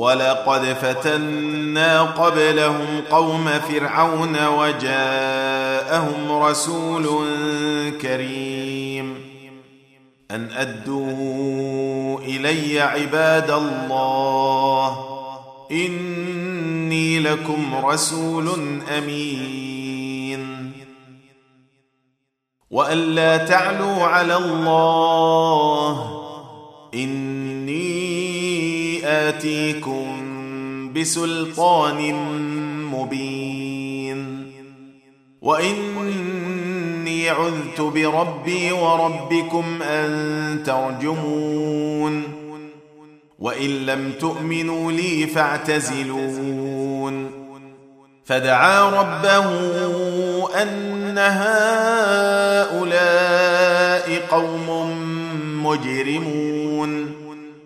ولقد فتنا قبلهم قوم فرعون وجاءهم رسول كريم. أن أدوا إلي عباد الله إني لكم رسول أمين. وأن لا تعلوا على الله إني آتيكم بسلطان مبين. وإني عذت بربي وربكم أن ترجمون. وإن لم تؤمنوا لي فاعتزلون. فدعا ربه أن هؤلاء قوم مجرمون.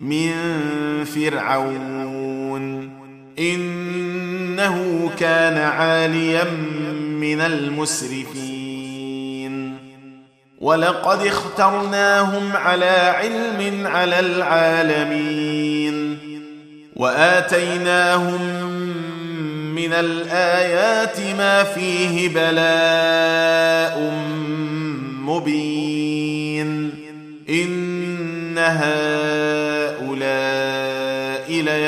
من فرعون. إنه كان عاليا من المسرفين. ولقد اخترناهم على علم على العالمين. وآتيناهم من الآيات ما فيه بلاء مبين. إن هؤلاء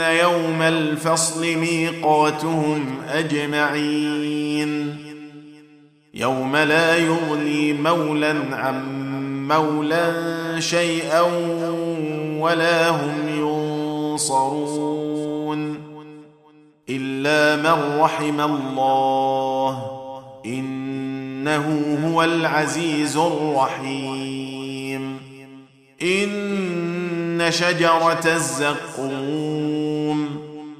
يوم الفصل ميقاتهم اجمعين يوم لا يغني مولى عن مولى شيئا ولا هم ينصرون الا من رحم الله انه هو العزيز الرحيم ان شجره الزقوم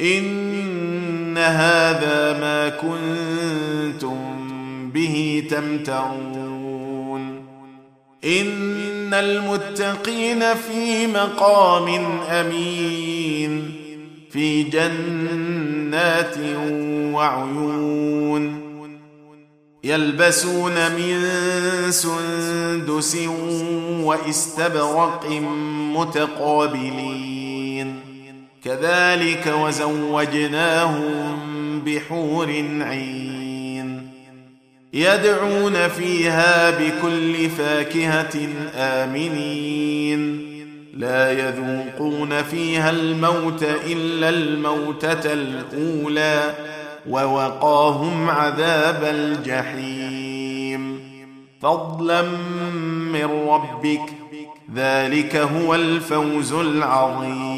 إن هذا ما كنتم به تمترون. إن المتقين في مقام أمين في جنات وعيون. يلبسون من سندس وإستبرق متقابلين. كذلك وزوجناهم بحور عين يدعون فيها بكل فاكهة آمنين. لا يذوقون فيها الموت إلا الموتة الأولى ووقاهم عذاب الجحيم. فضلا من ربك ذلك هو الفوز العظيم.